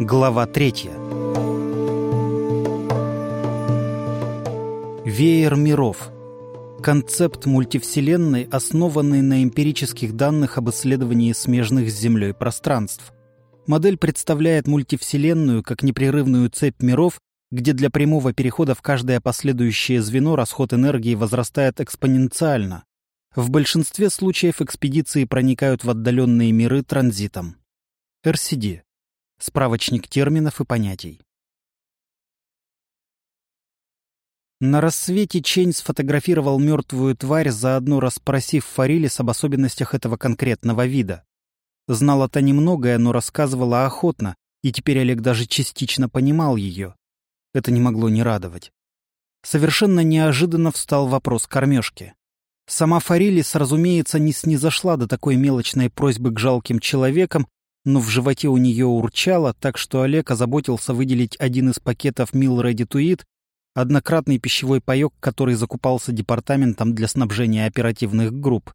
Глава третья. Веер миров. Концепт мультивселенной, основанный на эмпирических данных об исследовании смежных с Землей пространств. Модель представляет мультивселенную как непрерывную цепь миров, где для прямого перехода в каждое последующее звено расход энергии возрастает экспоненциально. В большинстве случаев экспедиции проникают в отдаленные миры транзитом. RCD. Справочник терминов и понятий. На рассвете Чейн сфотографировал мертвую тварь, заодно расспросив Фарилис об особенностях этого конкретного вида. Знала-то немногое, но рассказывала охотно, и теперь Олег даже частично понимал ее. Это не могло не радовать. Совершенно неожиданно встал вопрос кормежки. Сама Фарилис, разумеется, не снизошла до такой мелочной просьбы к жалким человекам, но в животе у нее урчало, так что Олег озаботился выделить один из пакетов Meal Ready to Eat, однократный пищевой паёк, который закупался департаментом для снабжения оперативных групп.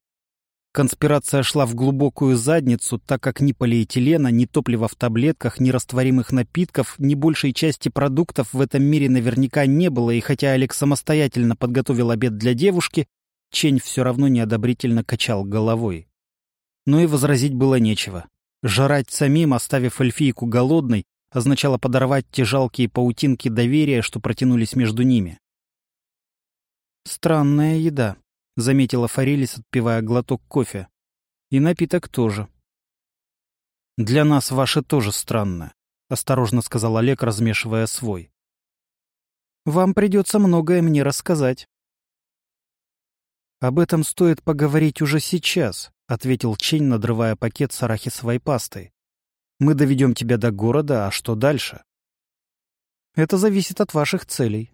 Конспирация шла в глубокую задницу, так как ни полиэтилена, ни топлива в таблетках, ни растворимых напитков, ни большей части продуктов в этом мире наверняка не было, и хотя Олег самостоятельно подготовил обед для девушки, Чень все равно неодобрительно качал головой. Но и возразить было нечего. Жрать самим, оставив эльфийку голодной, означало подорвать те жалкие паутинки доверия, что протянулись между ними. «Странная еда», — заметила Форелис, отпивая глоток кофе. «И напиток тоже». «Для нас ваше тоже странно», — осторожно сказал Олег, размешивая свой. «Вам придется многое мне рассказать». «Об этом стоит поговорить уже сейчас», — ответил Чень, надрывая пакет с арахисовой пастой. «Мы доведем тебя до города, а что дальше?» «Это зависит от ваших целей.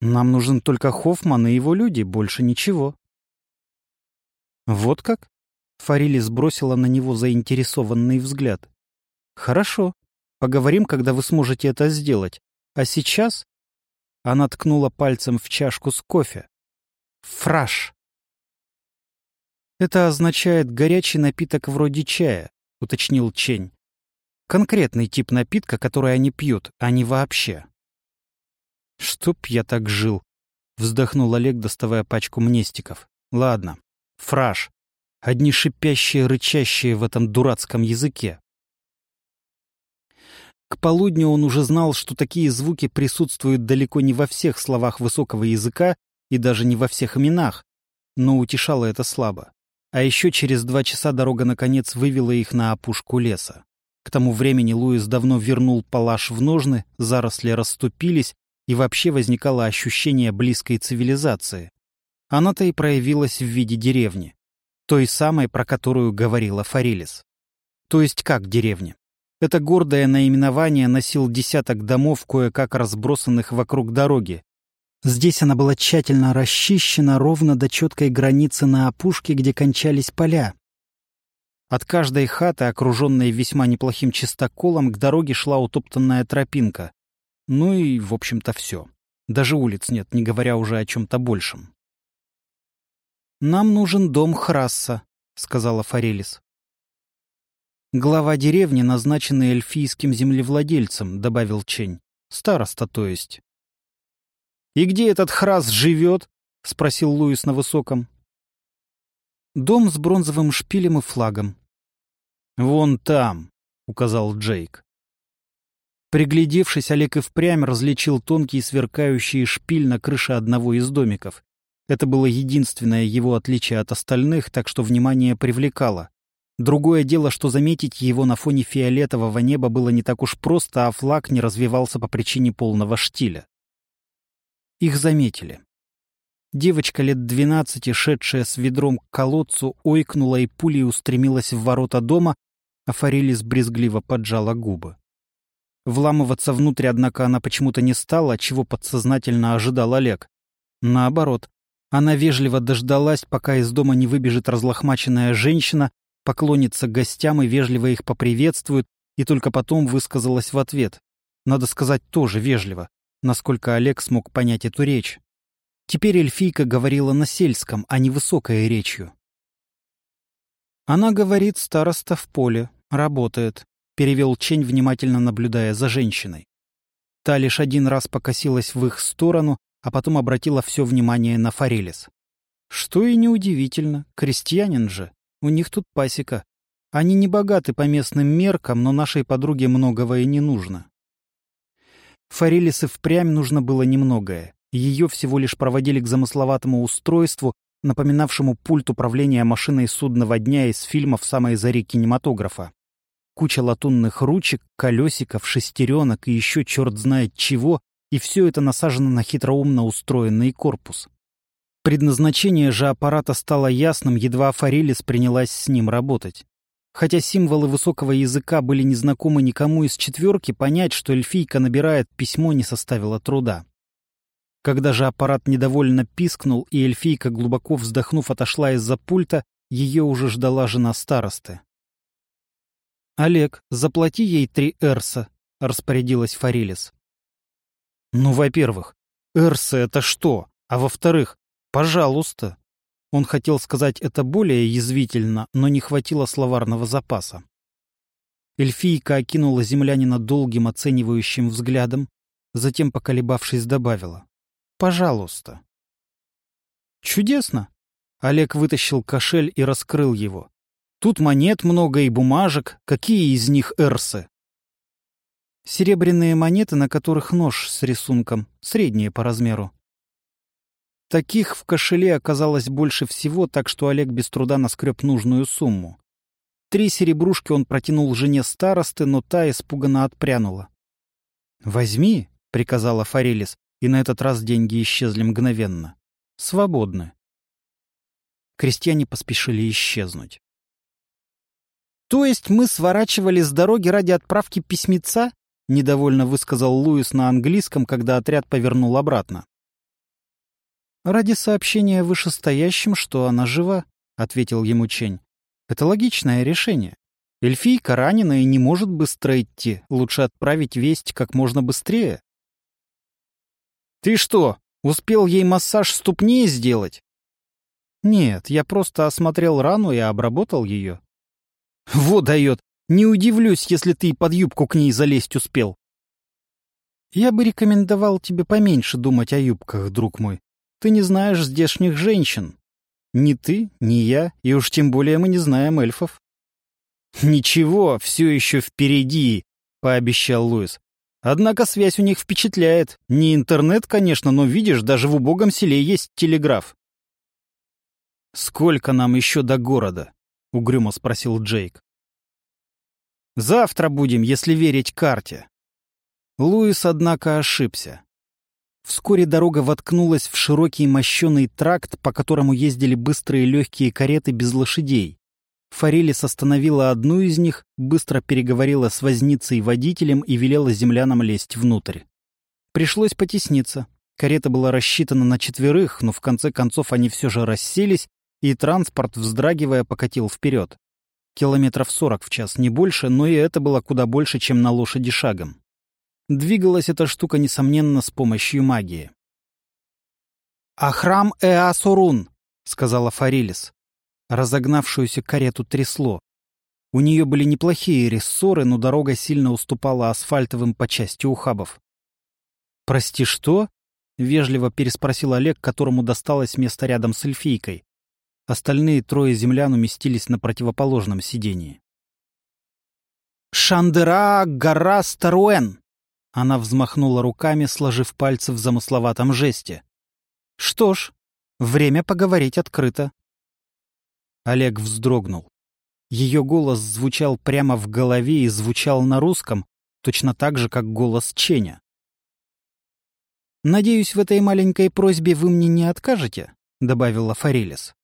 Нам нужен только Хоффман и его люди, больше ничего». «Вот как?» — Фарили сбросила на него заинтересованный взгляд. «Хорошо. Поговорим, когда вы сможете это сделать. А сейчас...» Она ткнула пальцем в чашку с кофе. Фраш. Это означает горячий напиток вроде чая, уточнил Чень. Конкретный тип напитка, который они пьют, а не вообще. Чтоб я так жил, вздохнул Олег, доставая пачку мнестиков. Ладно, фраш. Одни шипящие, рычащие в этом дурацком языке. К полудню он уже знал, что такие звуки присутствуют далеко не во всех словах высокого языка и даже не во всех именах, но утешало это слабо. А еще через два часа дорога наконец вывела их на опушку леса. К тому времени Луис давно вернул палаш в ножны, заросли расступились, и вообще возникало ощущение близкой цивилизации. Она-то и проявилась в виде деревни. Той самой, про которую говорила Фарилис. То есть как деревня? Это гордое наименование носил десяток домов, кое-как разбросанных вокруг дороги, Здесь она была тщательно расчищена ровно до четкой границы на опушке, где кончались поля. От каждой хаты, окруженной весьма неплохим чистоколом, к дороге шла утоптанная тропинка. Ну и, в общем-то, все. Даже улиц нет, не говоря уже о чем-то большем. «Нам нужен дом Храсса», — сказала Форелис. «Глава деревни, назначенный эльфийским землевладельцем», — добавил Чень. «Староста, то есть». «И где этот храс живет?» — спросил Луис на высоком. «Дом с бронзовым шпилем и флагом». «Вон там», — указал Джейк. Приглядевшись, Олег и впрямь различил тонкий сверкающий шпиль на крыше одного из домиков. Это было единственное его отличие от остальных, так что внимание привлекало. Другое дело, что заметить его на фоне фиолетового неба было не так уж просто, а флаг не развивался по причине полного штиля. Их заметили. Девочка лет двенадцати, шедшая с ведром к колодцу, ойкнула и пулей устремилась в ворота дома, а Форелис брезгливо поджала губы. Вламываться внутрь, однако, она почему-то не стала, чего подсознательно ожидал Олег. Наоборот, она вежливо дождалась, пока из дома не выбежит разлохмаченная женщина, поклонится гостям и вежливо их поприветствует, и только потом высказалась в ответ. Надо сказать, тоже вежливо насколько Олег смог понять эту речь. Теперь эльфийка говорила на сельском, а не высокой речью. Она говорит староста в поле, работает», — перевел Чень, внимательно наблюдая за женщиной. Та лишь один раз покосилась в их сторону, а потом обратила все внимание на Форелис. Что и неудивительно, крестьянин же, у них тут пасека. Они не богаты по местным меркам, но нашей подруге многого и не нужно. Форелис и впрямь нужно было немногое. Ее всего лишь проводили к замысловатому устройству, напоминавшему пульт управления машиной судного дня из фильмов самой зари кинематографа. Куча латунных ручек, колесиков, шестеренок и еще черт знает чего, и все это насажено на хитроумно устроенный корпус. Предназначение же аппарата стало ясным, едва Форелис принялась с ним работать. Хотя символы высокого языка были незнакомы никому из четверки, понять, что эльфийка набирает письмо, не составило труда. Когда же аппарат недовольно пискнул, и эльфийка, глубоко вздохнув, отошла из-за пульта, ее уже ждала жена старосты. «Олег, заплати ей три эрса», — распорядилась Фарилис. «Ну, во-первых, эрсы — это что? А во-вторых, пожалуйста». Он хотел сказать это более язвительно, но не хватило словарного запаса. Эльфийка окинула землянина долгим оценивающим взглядом, затем, поколебавшись, добавила. Пожалуйста. Чудесно. Олег вытащил кошель и раскрыл его. Тут монет много и бумажек. Какие из них эрсы? Серебряные монеты, на которых нож с рисунком, средние по размеру. Таких в кошеле оказалось больше всего, так что Олег без труда наскреб нужную сумму. Три серебрушки он протянул жене старосты, но та испуганно отпрянула. «Возьми», — приказала Форелис, и на этот раз деньги исчезли мгновенно. Свободны. Крестьяне поспешили исчезнуть. «То есть мы сворачивали с дороги ради отправки письмеца?» — недовольно высказал Луис на английском, когда отряд повернул обратно. «Ради сообщения вышестоящим, что она жива», — ответил ему Чень. «Это логичное решение. Эльфийка ранена и не может быстро идти. Лучше отправить весть как можно быстрее. Ты что, успел ей массаж ступни сделать? Нет, я просто осмотрел рану и обработал ее. Вот дает. Не удивлюсь, если ты под юбку к ней залезть успел. Я бы рекомендовал тебе поменьше думать о юбках, друг мой. Ты не знаешь здешних женщин. Ни ты, ни я, и уж тем более мы не знаем эльфов. Ничего, все еще впереди, пообещал Луис. Однако связь у них впечатляет. Не интернет, конечно, но видишь, даже в убогом селе есть телеграф. «Сколько нам еще до города?» — угрюмо спросил Джейк. «Завтра будем, если верить карте». Луис, однако, ошибся. Вскоре дорога воткнулась в широкий мощеный тракт, по которому ездили быстрые легкие кареты без лошадей. Форелис остановила одну из них, быстро переговорила с возницей-водителем и велела землянам лезть внутрь. Пришлось потесниться. Карета была рассчитана на четверых, но в конце концов они все же расселись, и транспорт, вздрагивая, покатил вперед. Километров сорок в час, не больше, но и это было куда больше, чем на лошади шагом. Двигалась эта штука, несомненно, с помощью магии. «А храм Эасурун», — сказала Фарилис. Разогнавшуюся карету трясло. У нее были неплохие рессоры, но дорога сильно уступала асфальтовым по части ухабов. «Прости, что?» — вежливо переспросил Олег, которому досталось место рядом с эльфийкой. Остальные трое землян уместились на противоположном сидении. «Шандера гора Старуэн!» Она взмахнула руками, сложив пальцы в замысловатом жесте. «Что ж, время поговорить открыто. Олег вздрогнул. Ее голос звучал прямо в голове и звучал на русском, точно так же, как голос Ченя. «Надеюсь, в этой маленькой просьбе вы мне не откажете?» — добавила Форелис.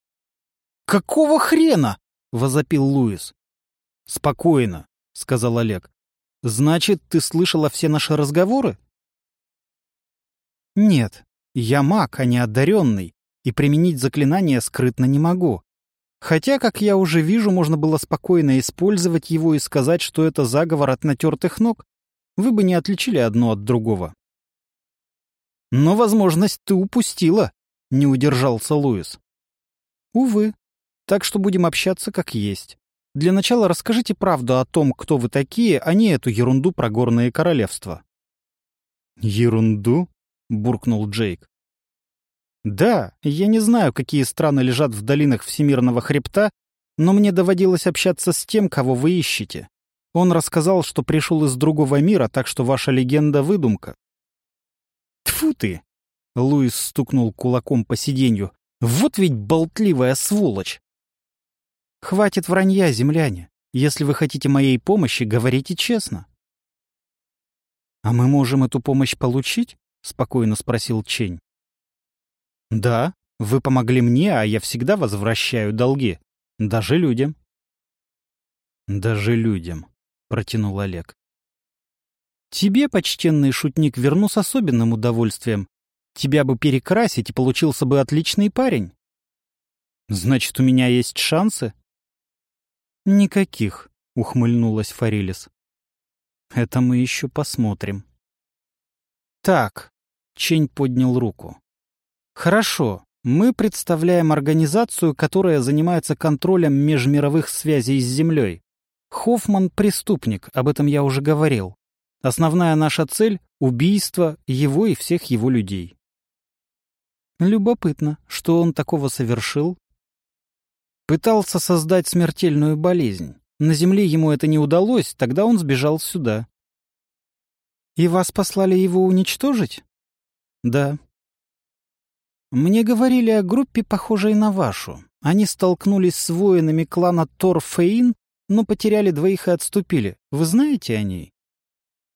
«Какого хрена?» — возопил Луис. «Спокойно», — сказал Олег. «Значит, ты слышала все наши разговоры?» «Нет, я маг, а не одаренный, и применить заклинание скрытно не могу. Хотя, как я уже вижу, можно было спокойно использовать его и сказать, что это заговор от натертых ног. Вы бы не отличили одно от другого. Но возможность ты упустила, — не удержался Луис. Увы. Так что будем общаться как есть. Для начала расскажите правду о том, кто вы такие, а не эту ерунду про горные королевства». «Ерунду?» — буркнул Джейк. «Да, я не знаю, какие страны лежат в долинах Всемирного хребта, но мне доводилось общаться с тем, кого вы ищете. Он рассказал, что пришел из другого мира, так что ваша легенда — выдумка». Тфу ты!» — Луис стукнул кулаком по сиденью. «Вот ведь болтливая сволочь!» «Хватит вранья, земляне. Если вы хотите моей помощи, говорите честно». «А мы можем эту помощь получить?» — спокойно спросил Чень. Да, вы помогли мне, а я всегда возвращаю долги. Даже людям. Даже людям, протянул Олег. Тебе, почтенный шутник, верну с особенным удовольствием. Тебя бы перекрасить, и получился бы отличный парень. Значит, у меня есть шансы? Никаких, ухмыльнулась Фарилис. Это мы еще посмотрим. Так, Чень поднял руку. Хорошо. Мы представляем организацию, которая занимается контролем межмировых связей с Землей. Хоффман — преступник, об этом я уже говорил. Основная наша цель — убийство его и всех его людей. Любопытно, что он такого совершил? Пытался создать смертельную болезнь. На Земле ему это не удалось, тогда он сбежал сюда. И вас послали его уничтожить? Да, мне говорили о группе, похожей на вашу. Они столкнулись с воинами клана Торфейн, но потеряли двоих и отступили. Вы знаете о ней?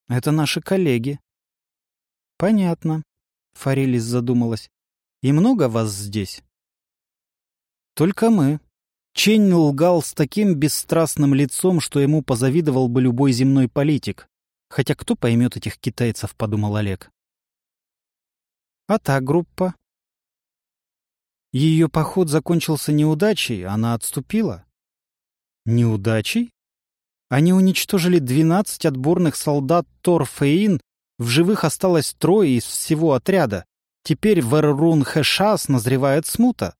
Это наши коллеги. Понятно. Фарилис задумалась. И много вас здесь? Только мы. Чень лгал с таким бесстрастным лицом, что ему позавидовал бы любой земной политик. Хотя кто поймет этих китайцев, подумал Олег. А та группа? Ее поход закончился неудачей, она отступила. Неудачей? Они уничтожили 12 отборных солдат Торфеин, в живых осталось трое из всего отряда. Теперь в Эррун-Хэшас назревает смута.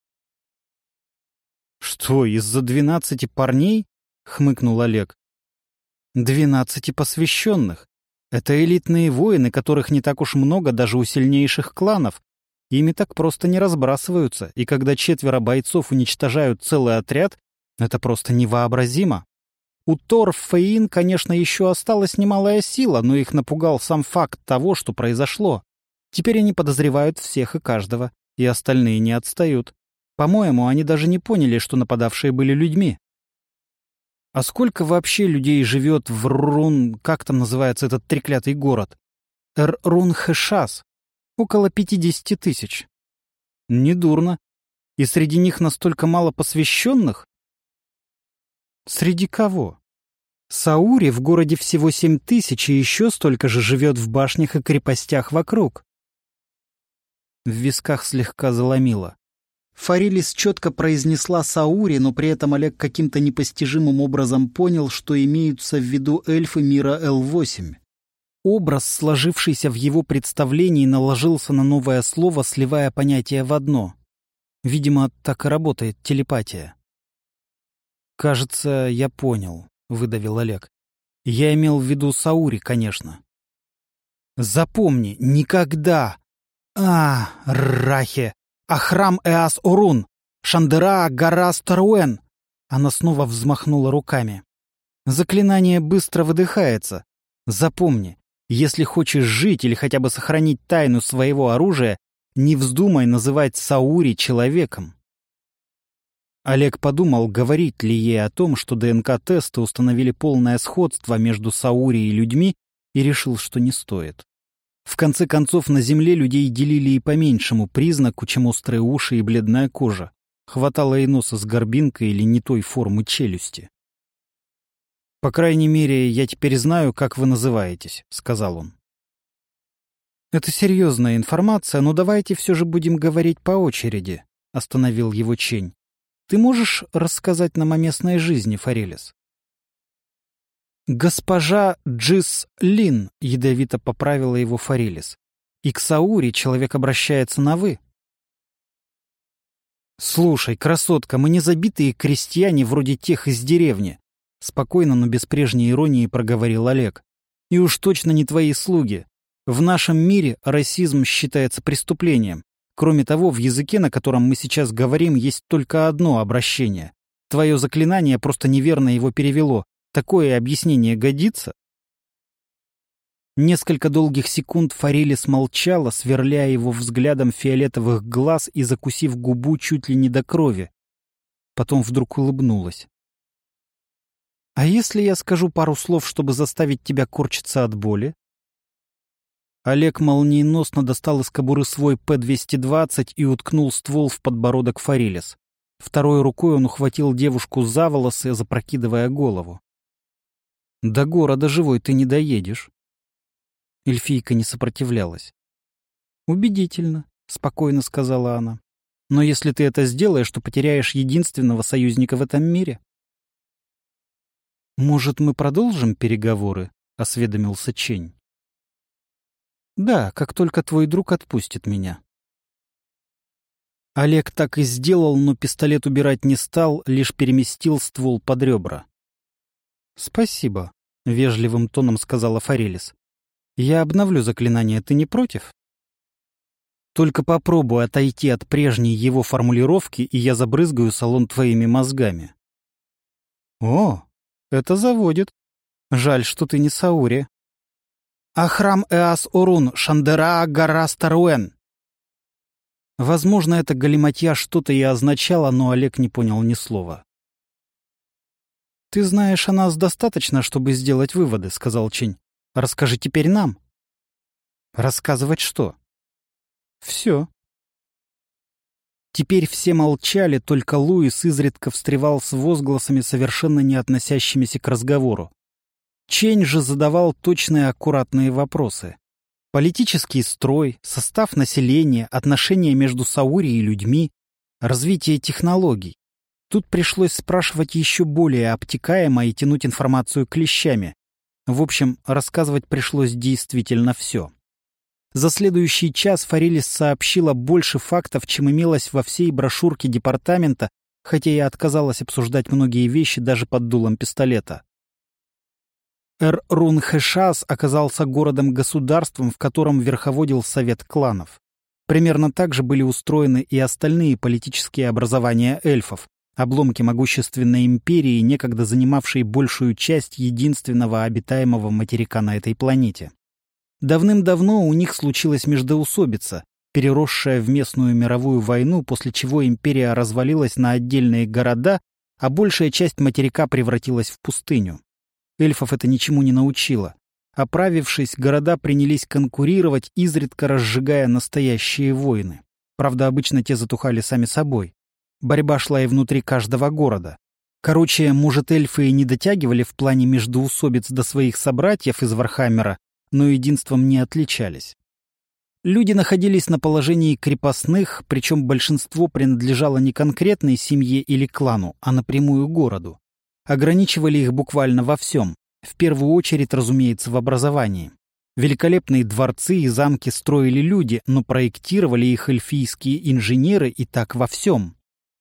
«Что, из-за двенадцати парней?» — хмыкнул Олег. «Двенадцати посвященных. Это элитные воины, которых не так уж много даже у сильнейших кланов, Ими так просто не разбрасываются, и когда четверо бойцов уничтожают целый отряд, это просто невообразимо. У Тор Фейн, конечно, еще осталась немалая сила, но их напугал сам факт того, что произошло. Теперь они подозревают всех и каждого, и остальные не отстают. По-моему, они даже не поняли, что нападавшие были людьми. А сколько вообще людей живет в Рун... Как там называется этот треклятый город? Эр-Рун-Хэшас. Около пятидесяти тысяч. Недурно. И среди них настолько мало посвященных? Среди кого? Саури в городе всего семь тысяч и еще столько же живет в башнях и крепостях вокруг. В висках слегка заломило. Фарилис четко произнесла Саури, но при этом Олег каким-то непостижимым образом понял, что имеются в виду эльфы мира Л-8. Образ, сложившийся в его представлении, наложился на новое слово, сливая понятия в одно. Видимо, так и работает телепатия. «Кажется, я понял», — выдавил Олег. «Я имел в виду Саури, конечно». «Запомни, никогда! А, Рахе! Ахрам Эас Орун! Шандера Гара Старуэн!» Она снова взмахнула руками. «Заклинание быстро выдыхается. Запомни, если хочешь жить или хотя бы сохранить тайну своего оружия, не вздумай называть Саури человеком. Олег подумал, говорить ли ей о том, что ДНК-тесты установили полное сходство между Саури и людьми, и решил, что не стоит. В конце концов, на Земле людей делили и по меньшему признаку, чем острые уши и бледная кожа. Хватало и носа с горбинкой или не той формы челюсти. «По крайней мере, я теперь знаю, как вы называетесь», — сказал он. «Это серьезная информация, но давайте все же будем говорить по очереди», — остановил его Чень. «Ты можешь рассказать нам о местной жизни, Форелис?» «Госпожа Джис Лин», — ядовито поправила его Форелис. «И к Саури человек обращается на «вы». «Слушай, красотка, мы не забитые крестьяне вроде тех из деревни. Спокойно, но без прежней иронии проговорил Олег. И уж точно не твои слуги. В нашем мире расизм считается преступлением. Кроме того, в языке, на котором мы сейчас говорим, есть только одно обращение. Твое заклинание просто неверно его перевело. Такое объяснение годится? Несколько долгих секунд Форелис молчала, сверляя его взглядом фиолетовых глаз и закусив губу чуть ли не до крови. Потом вдруг улыбнулась. «А если я скажу пару слов, чтобы заставить тебя корчиться от боли?» Олег молниеносно достал из кобуры свой П-220 и уткнул ствол в подбородок Форелис. Второй рукой он ухватил девушку за волосы, запрокидывая голову. «До города живой ты не доедешь». Эльфийка не сопротивлялась. «Убедительно», — спокойно сказала она. «Но если ты это сделаешь, то потеряешь единственного союзника в этом мире». «Может, мы продолжим переговоры?» — осведомился Чень. Да, как только твой друг отпустит меня. Олег так и сделал, но пистолет убирать не стал, лишь переместил ствол под ребра. «Спасибо», — вежливым тоном сказала Форелис. «Я обновлю заклинание, ты не против?» «Только попробуй отойти от прежней его формулировки, и я забрызгаю салон твоими мозгами». «О, это заводит. Жаль, что ты не Саури. Ахрам Эас Орун, Шандера Гарастаруэн. Возможно, это галиматья что-то и означало, но Олег не понял ни слова. «Ты знаешь о нас достаточно, чтобы сделать выводы», — сказал Чинь. «Расскажи теперь нам». «Рассказывать что?» «Все». Теперь все молчали, только Луис изредка встревал с возгласами, совершенно не относящимися к разговору. Чень же задавал точные аккуратные вопросы. Политический строй, состав населения, отношения между Саури и людьми, развитие технологий. Тут пришлось спрашивать еще более обтекаемо и тянуть информацию клещами. В общем, рассказывать пришлось действительно все. За следующий час Форелис сообщила больше фактов, чем имелось во всей брошюрке департамента, хотя и отказалась обсуждать многие вещи даже под дулом пистолета. Эр-Рун-Хэшас оказался городом-государством, в котором верховодил совет кланов. Примерно так же были устроены и остальные политические образования эльфов, обломки могущественной империи, некогда занимавшей большую часть единственного обитаемого материка на этой планете. Давным-давно у них случилась междоусобица, переросшая в местную мировую войну, после чего империя развалилась на отдельные города, а большая часть материка превратилась в пустыню. Эльфов это ничему не научило. Оправившись, города принялись конкурировать, изредка разжигая настоящие войны. Правда, обычно те затухали сами собой. Борьба шла и внутри каждого города. Короче, может, эльфы и не дотягивали в плане междоусобиц до своих собратьев из Вархаммера, но единством не отличались. Люди находились на положении крепостных, причем большинство принадлежало не конкретной семье или клану, а напрямую городу ограничивали их буквально во всем, в первую очередь, разумеется, в образовании. Великолепные дворцы и замки строили люди, но проектировали их эльфийские инженеры и так во всем.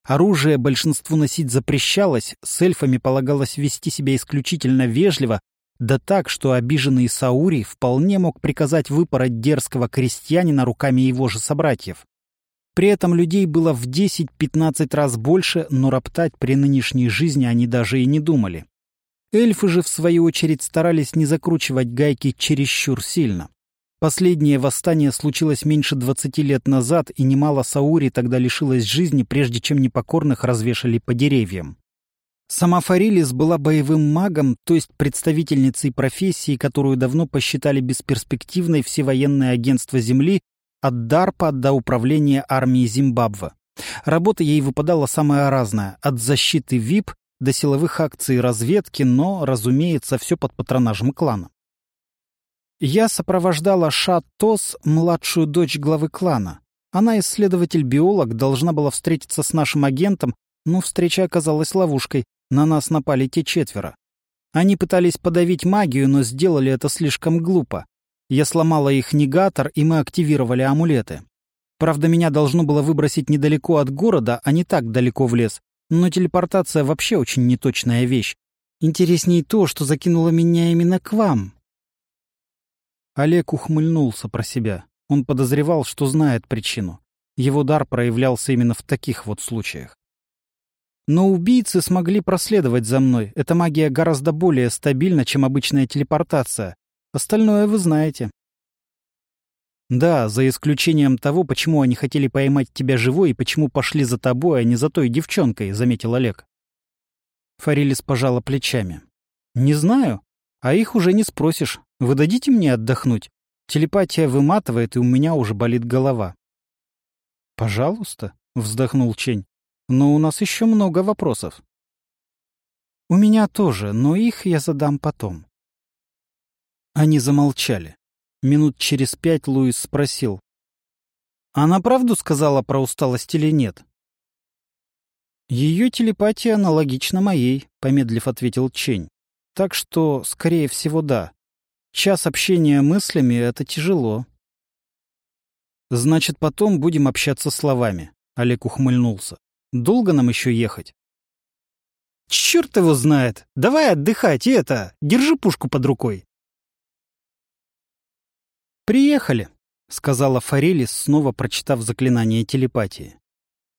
Оружие большинству носить запрещалось, с эльфами полагалось вести себя исключительно вежливо, да так, что обиженный Саури вполне мог приказать выпороть дерзкого крестьянина руками его же собратьев. При этом людей было в 10-15 раз больше, но роптать при нынешней жизни они даже и не думали. Эльфы же, в свою очередь, старались не закручивать гайки чересчур сильно. Последнее восстание случилось меньше 20 лет назад, и немало Саури тогда лишилось жизни, прежде чем непокорных развешали по деревьям. Сама Фарилис была боевым магом, то есть представительницей профессии, которую давно посчитали бесперспективной все военные агентства Земли от ДАРПа до управления армией Зимбабве. Работа ей выпадала самая разная, от защиты ВИП до силовых акций разведки, но, разумеется, все под патронажем клана. Я сопровождала Ша Тос, младшую дочь главы клана. Она, исследователь-биолог, должна была встретиться с нашим агентом, но встреча оказалась ловушкой. На нас напали те четверо. Они пытались подавить магию, но сделали это слишком глупо. Я сломала их негатор, и мы активировали амулеты. Правда, меня должно было выбросить недалеко от города, а не так далеко в лес. Но телепортация вообще очень неточная вещь. Интересней то, что закинуло меня именно к вам. Олег ухмыльнулся про себя. Он подозревал, что знает причину. Его дар проявлялся именно в таких вот случаях. Но убийцы смогли проследовать за мной. Эта магия гораздо более стабильна, чем обычная телепортация. Остальное вы знаете. Да, за исключением того, почему они хотели поймать тебя живой и почему пошли за тобой, а не за той девчонкой, заметил Олег. Фарилис пожала плечами. Не знаю. А их уже не спросишь. Вы дадите мне отдохнуть? Телепатия выматывает, и у меня уже болит голова. Пожалуйста, вздохнул Чень. Но у нас еще много вопросов. У меня тоже, но их я задам потом. Они замолчали. Минут через пять Луис спросил. «Она правду сказала про усталость или нет?» «Ее телепатия аналогична моей», — помедлив ответил Чень. «Так что, скорее всего, да. Час общения мыслями — это тяжело». «Значит, потом будем общаться словами», — Олег ухмыльнулся. Долго нам еще ехать? Черт его знает! Давай отдыхать и это, держи пушку под рукой. Приехали, сказала Форелис, снова прочитав заклинание телепатии.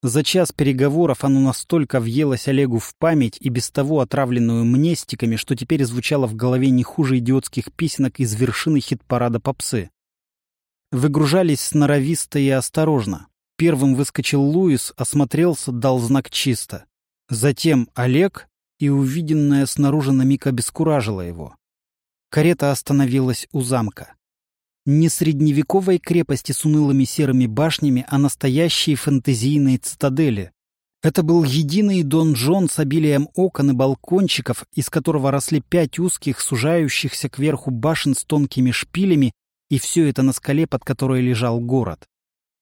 За час переговоров оно настолько въелось Олегу в память и без того отравленную мне стиками, что теперь звучало в голове не хуже идиотских песенок из вершины хит-парада попсы. Выгружались сноровисто и осторожно. Первым выскочил Луис, осмотрелся, дал знак чисто. Затем Олег, и увиденное снаружи на миг обескуражило его. Карета остановилась у замка. Не средневековой крепости с унылыми серыми башнями, а настоящей фэнтезийной цитадели. Это был единый донжон с обилием окон и балкончиков, из которого росли пять узких, сужающихся кверху башен с тонкими шпилями, и все это на скале, под которой лежал город.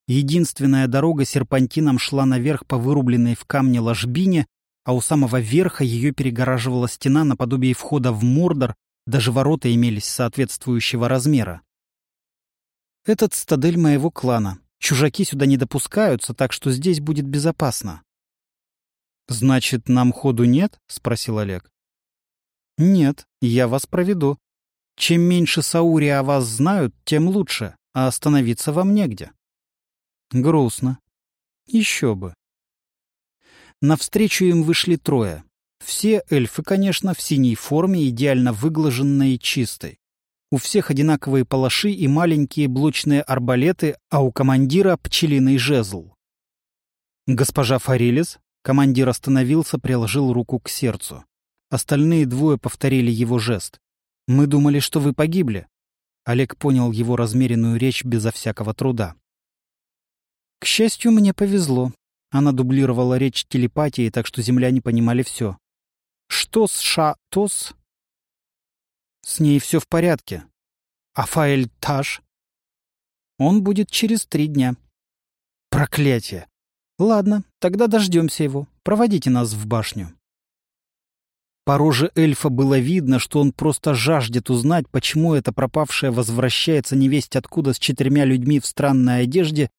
Единственная дорога серпантином шла наверх по вырубленной в камне ложбине, а у самого верха ее перегораживала стена наподобие входа в Мордор, даже ворота имелись соответствующего размера. «Этот стадель моего клана. Чужаки сюда не допускаются, так что здесь будет безопасно». «Значит, нам ходу нет?» — спросил Олег. «Нет, я вас проведу. Чем меньше Саури о вас знают, тем лучше, а остановиться вам негде». Грустно. Еще бы. Навстречу им вышли трое. Все эльфы, конечно, в синей форме, идеально выглаженной и чистой. У всех одинаковые палаши и маленькие блочные арбалеты, а у командира пчелиный жезл. «Госпожа Фарилис?» Командир остановился, приложил руку к сердцу. Остальные двое повторили его жест. «Мы думали, что вы погибли». Олег понял его размеренную речь безо всякого труда. К счастью, мне повезло. Она дублировала речь телепатии, так что земляне понимали все. Что с Ша-Тос? С ней все в порядке. А Фаэль Таш? Он будет через три дня. Проклятие! Ладно, тогда дождемся его. Проводите нас в башню. По роже эльфа было видно, что он просто жаждет узнать, почему эта пропавшая возвращается невесть откуда с четырьмя людьми в странной одежде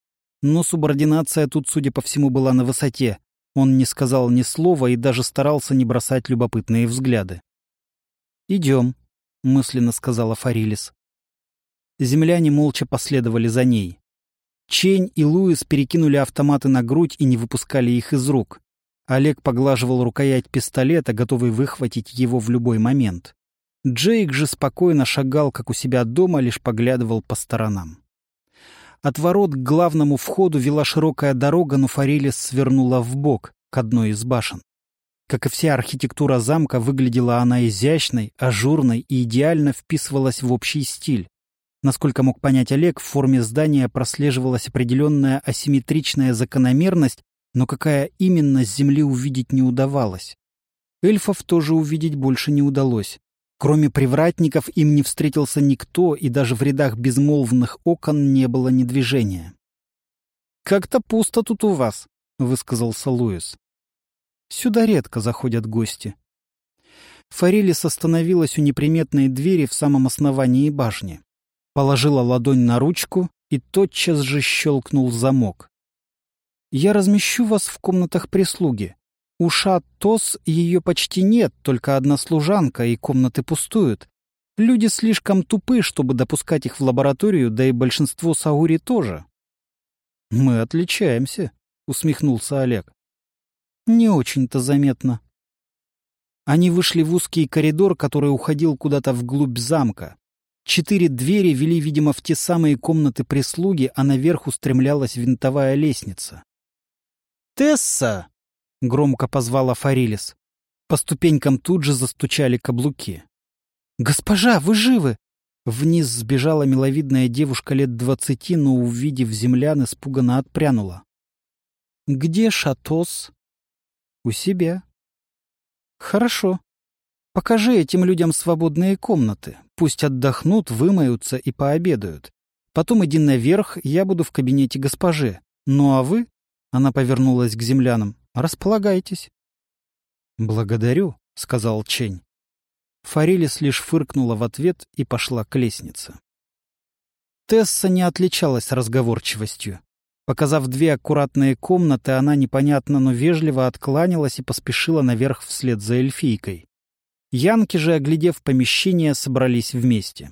но субординация тут, судя по всему, была на высоте. Он не сказал ни слова и даже старался не бросать любопытные взгляды. «Идем», — мысленно сказала Фарилис. Земляне молча последовали за ней. Чень и Луис перекинули автоматы на грудь и не выпускали их из рук. Олег поглаживал рукоять пистолета, готовый выхватить его в любой момент. Джейк же спокойно шагал, как у себя дома, лишь поглядывал по сторонам. От ворот к главному входу вела широкая дорога, но Форелис свернула в бок к одной из башен. Как и вся архитектура замка, выглядела она изящной, ажурной и идеально вписывалась в общий стиль. Насколько мог понять Олег, в форме здания прослеживалась определенная асимметричная закономерность, но какая именно с земли увидеть не удавалось. Эльфов тоже увидеть больше не удалось. Кроме привратников им не встретился никто, и даже в рядах безмолвных окон не было ни движения. «Как-то пусто тут у вас», — высказался Луис. «Сюда редко заходят гости». Форелис остановилась у неприметной двери в самом основании башни. Положила ладонь на ручку и тотчас же щелкнул замок. «Я размещу вас в комнатах прислуги. У Шатос ее почти нет, только одна служанка, и комнаты пустуют. Люди слишком тупы, чтобы допускать их в лабораторию, да и большинство Саури тоже. «Мы отличаемся», — усмехнулся Олег. «Не очень-то заметно». Они вышли в узкий коридор, который уходил куда-то вглубь замка. Четыре двери вели, видимо, в те самые комнаты прислуги, а наверх устремлялась винтовая лестница. «Тесса!» — громко позвала Фарилис. По ступенькам тут же застучали каблуки. «Госпожа, вы живы!» Вниз сбежала миловидная девушка лет двадцати, но, увидев землян, испуганно отпрянула. «Где Шатос?» «У себя». «Хорошо. Покажи этим людям свободные комнаты. Пусть отдохнут, вымоются и пообедают. Потом иди наверх, я буду в кабинете госпожи. Ну а вы...» — она повернулась к землянам. «Располагайтесь». «Благодарю», — сказал Чень. Форелис лишь фыркнула в ответ и пошла к лестнице. Тесса не отличалась разговорчивостью. Показав две аккуратные комнаты, она непонятно, но вежливо откланялась и поспешила наверх вслед за эльфийкой. Янки же, оглядев помещение, собрались вместе.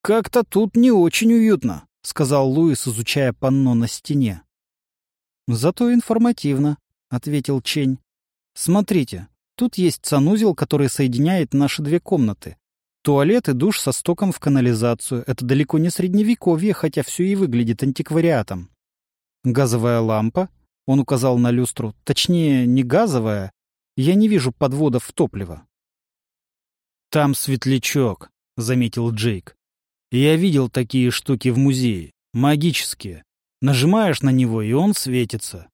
«Как-то тут не очень уютно», — сказал Луис, изучая панно на стене. «Зато информативно», — ответил Чень. «Смотрите, Тут есть санузел, который соединяет наши две комнаты. Туалет и душ со стоком в канализацию. Это далеко не средневековье, хотя все и выглядит антиквариатом. Газовая лампа. Он указал на люстру. Точнее, не газовая. Я не вижу подводов в топливо. «Там светлячок», — заметил Джейк. «Я видел такие штуки в музее. Магические. Нажимаешь на него, и он светится.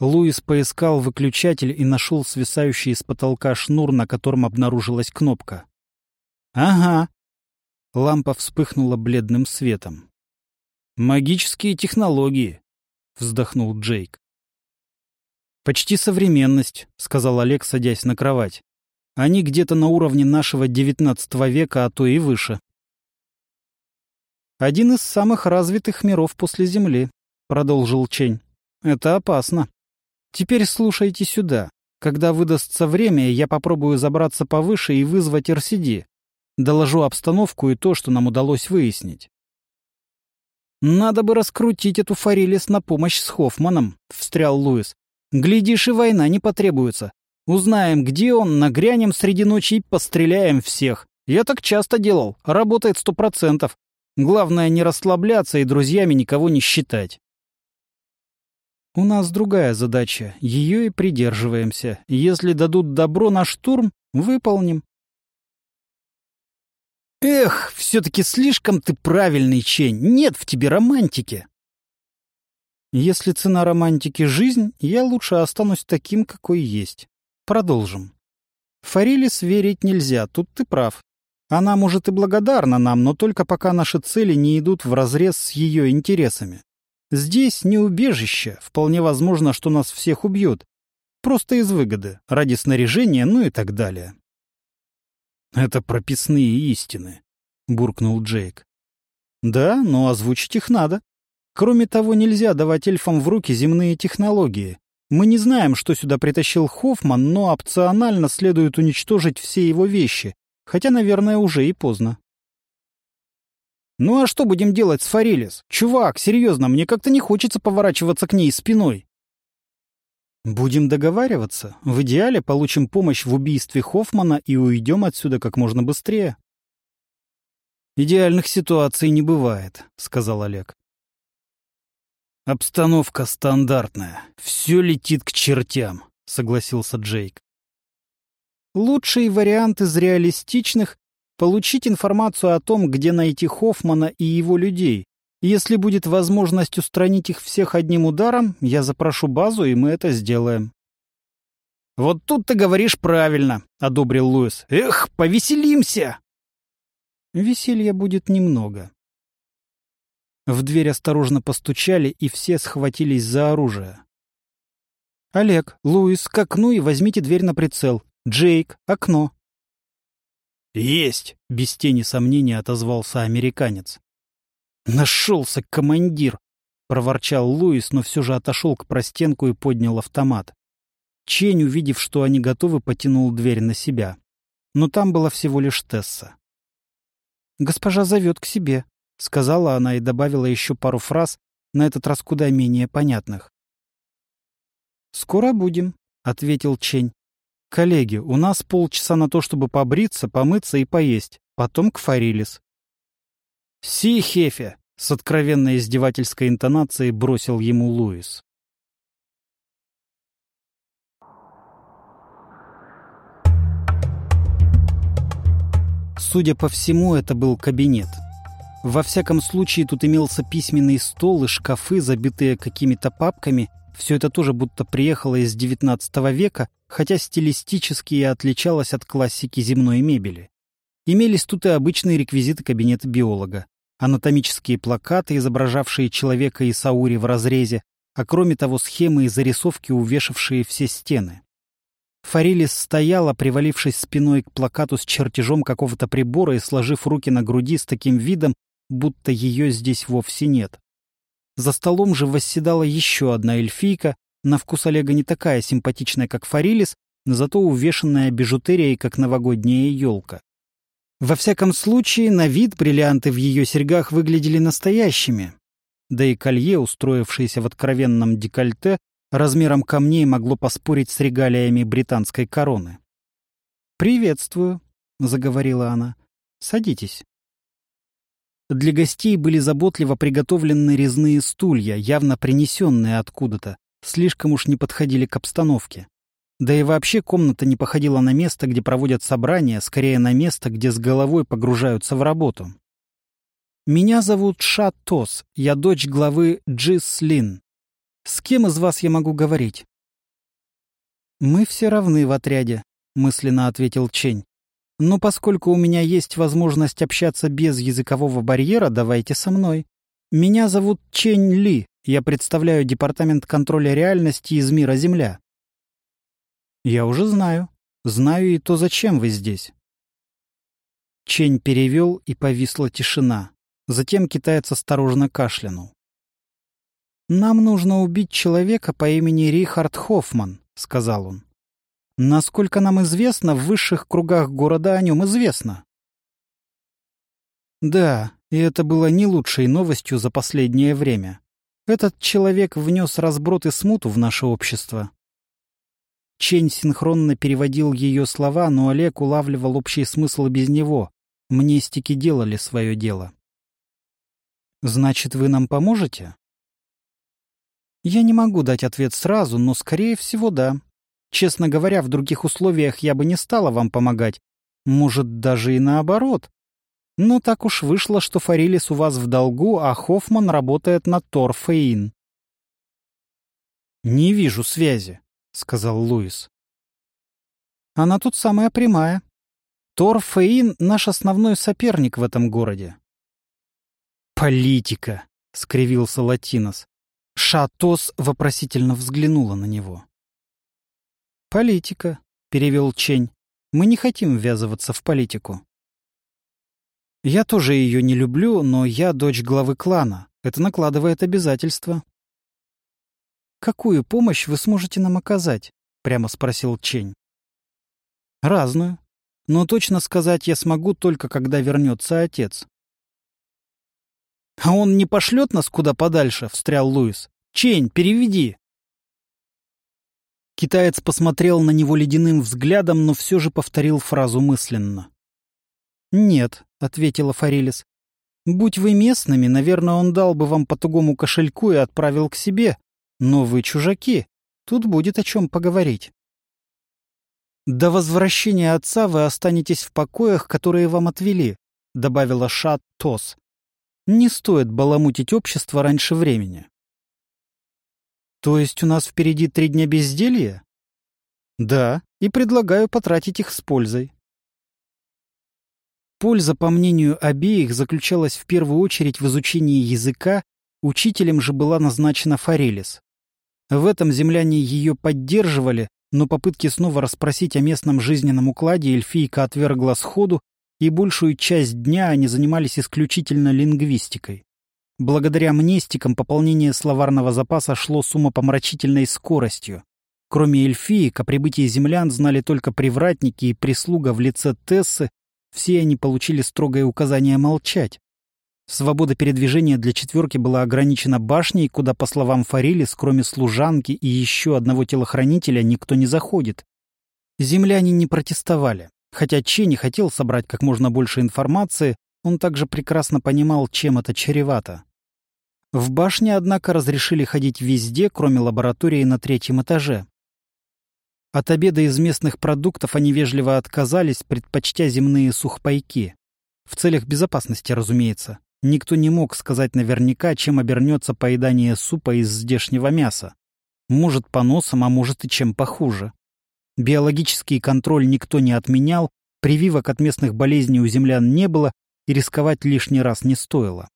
Луис поискал выключатель и нашел свисающий с потолка шнур, на котором обнаружилась кнопка. «Ага». Лампа вспыхнула бледным светом. «Магические технологии», — вздохнул Джейк. «Почти современность», — сказал Олег, садясь на кровать. «Они где-то на уровне нашего девятнадцатого века, а то и выше». «Один из самых развитых миров после Земли», — продолжил Чень. «Это опасно». Теперь слушайте сюда. Когда выдастся время, я попробую забраться повыше и вызвать РСД. Доложу обстановку и то, что нам удалось выяснить. «Надо бы раскрутить эту Форелис на помощь с Хоффманом», — встрял Луис. «Глядишь, и война не потребуется. Узнаем, где он, нагрянем среди ночи и постреляем всех. Я так часто делал, работает сто процентов. Главное не расслабляться и друзьями никого не считать». У нас другая задача, ее и придерживаемся. Если дадут добро на штурм, выполним. Эх, все-таки слишком ты правильный, Чень. Нет в тебе романтики. Если цена романтики — жизнь, я лучше останусь таким, какой есть. Продолжим. Форелис верить нельзя, тут ты прав. Она, может, и благодарна нам, но только пока наши цели не идут вразрез с ее интересами. Здесь не убежище, вполне возможно, что нас всех убьют. Просто из выгоды, ради снаряжения, ну и так далее. «Это прописные истины», — буркнул Джейк. «Да, но озвучить их надо. Кроме того, нельзя давать эльфам в руки земные технологии. Мы не знаем, что сюда притащил Хоффман, но опционально следует уничтожить все его вещи, хотя, наверное, уже и поздно. «Ну а что будем делать с Форелис? Чувак, серьезно, мне как-то не хочется поворачиваться к ней спиной». «Будем договариваться. В идеале получим помощь в убийстве Хоффмана и уйдем отсюда как можно быстрее». «Идеальных ситуаций не бывает», — сказал Олег. «Обстановка стандартная. Все летит к чертям», — согласился Джейк. «Лучший вариант из реалистичных Получить информацию о том, где найти Хоффмана и его людей. Если будет возможность устранить их всех одним ударом, я запрошу базу, и мы это сделаем. «Вот тут ты говоришь правильно», — одобрил Луис. «Эх, повеселимся!» Веселья будет немного. В дверь осторожно постучали, и все схватились за оружие. «Олег, Луис, к окну и возьмите дверь на прицел. Джейк, окно». «Есть!» — без тени сомнения отозвался американец. «Нашелся командир!» — проворчал Луис, но все же отошел к простенку и поднял автомат. Чень, увидев, что они готовы, потянул дверь на себя. Но там была всего лишь Тесса. «Госпожа зовет к себе», — сказала она и добавила еще пару фраз, на этот раз куда менее понятных. «Скоро будем», — ответил Чень. «Коллеги, у нас полчаса на то, чтобы побриться, помыться и поесть. Потом к Фарилис». «Си, Хефе!» — с откровенной издевательской интонацией бросил ему Луис. Судя по всему, это был кабинет. Во всяком случае, тут имелся письменный стол и шкафы, забитые какими-то папками. Все это тоже будто приехало из XIX века, хотя стилистически и отличалось от классики земной мебели. Имелись тут и обычные реквизиты кабинета биолога. Анатомические плакаты, изображавшие человека и саури в разрезе, а кроме того схемы и зарисовки, увешавшие все стены. Фарилис стояла, привалившись спиной к плакату с чертежом какого-то прибора и сложив руки на груди с таким видом, будто ее здесь вовсе нет. За столом же восседала еще одна эльфийка, на вкус Олега не такая симпатичная, как Фарилис, но зато увешанная бижутерией, как новогодняя елка. Во всяком случае, на вид бриллианты в ее серьгах выглядели настоящими. Да и колье, устроившееся в откровенном декольте, размером камней могло поспорить с регалиями британской короны. «Приветствую», — заговорила она. «Садитесь». Для гостей были заботливо приготовлены резные стулья, явно принесенные откуда-то, слишком уж не подходили к обстановке. Да и вообще комната не походила на место, где проводят собрания, скорее на место, где с головой погружаются в работу. «Меня зовут Ша Тос, я дочь главы Джис Лин. С кем из вас я могу говорить? Мы все равны в отряде, мысленно ответил Чень. Но поскольку у меня есть возможность общаться без языкового барьера, давайте со мной. Меня зовут Чень Ли. Я представляю департамент контроля реальности из мира Земля. Я уже знаю. Знаю и то, зачем вы здесь. Чень перевел, и повисла тишина. Затем китаец осторожно кашлянул. «Нам нужно убить человека по имени Рихард Хоффман», — сказал он. «Насколько нам известно, в высших кругах города о нем известно». Да, и это было не лучшей новостью за последнее время. Этот человек внес разброд и смуту в наше общество. Чень синхронно переводил ее слова, но Олег улавливал общий смысл без него. Мнестики делали свое дело. «Значит, вы нам поможете?» Я не могу дать ответ сразу, но, скорее всего, да. Честно говоря, в других условиях я бы не стала вам помогать. Может, даже и наоборот. Но так уж вышло, что Фарилис у вас в долгу, а Хоффман работает на Торфейн. «Не вижу связи», — сказал Луис. «Она тут самая прямая. Торфейн — наш основной соперник в этом городе». «Политика», — скривился Латинос. Шатос вопросительно взглянула на него. «Политика», — перевел Чень. «Мы не хотим ввязываться в политику». «Я тоже ее не люблю, но я дочь главы клана. Это накладывает обязательства». «Какую помощь вы сможете нам оказать?» — прямо спросил Чень. «Разную. Но точно сказать я смогу только, когда вернется отец. «А он не пошлет нас куда подальше?» — встрял Луис. «Чень, переведи!» Китаец посмотрел на него ледяным взглядом, но все же повторил фразу мысленно. «Нет», — ответила Фарилис. «Будь вы местными, наверное, он дал бы вам по тугому кошельку и отправил к себе. Но вы чужаки. Тут будет о чем поговорить». «До возвращения отца вы останетесь в покоях, которые вам отвели», — добавила Шат Тос. Не стоит баламутить общество раньше времени. То есть у нас впереди три дня безделья? Да, и предлагаю потратить их с пользой. Польза, по мнению обеих, заключалась в первую очередь в изучении языка, учителем же была назначена Форелис. В этом земляне ее поддерживали, но попытки снова расспросить о местном жизненном укладе эльфийка отвергла сходу и большую часть дня они занимались исключительно лингвистикой. Благодаря мнестикам пополнение словарного запаса шло с умопомрачительной скоростью. Кроме эльфиек, о прибытии землян знали только привратники и прислуга в лице Тессы, все они получили строгое указание молчать. Свобода передвижения для четверки была ограничена башней, куда, по словам Фарилис, кроме служанки и еще одного телохранителя, никто не заходит. Земляне не протестовали. Хотя Че не хотел собрать как можно больше информации, он также прекрасно понимал, чем это чревато. В башне, однако, разрешили ходить везде, кроме лаборатории на третьем этаже. От обеда из местных продуктов они вежливо отказались, предпочтя земные сухпайки. В целях безопасности, разумеется. Никто не мог сказать наверняка, чем обернется поедание супа из здешнего мяса. Может, поносом, а может и чем похуже. Биологический контроль никто не отменял, прививок от местных болезней у землян не было, и рисковать лишний раз не стоило.